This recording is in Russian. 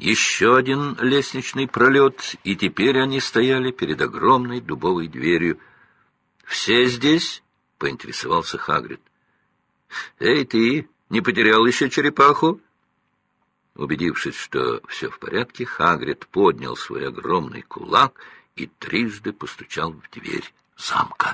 Еще один лестничный пролет, и теперь они стояли перед огромной дубовой дверью. «Все здесь?» — поинтересовался Хагрид. «Эй, ты, не потерял еще черепаху?» Убедившись, что все в порядке, Хагрид поднял свой огромный кулак и трижды постучал в дверь замка.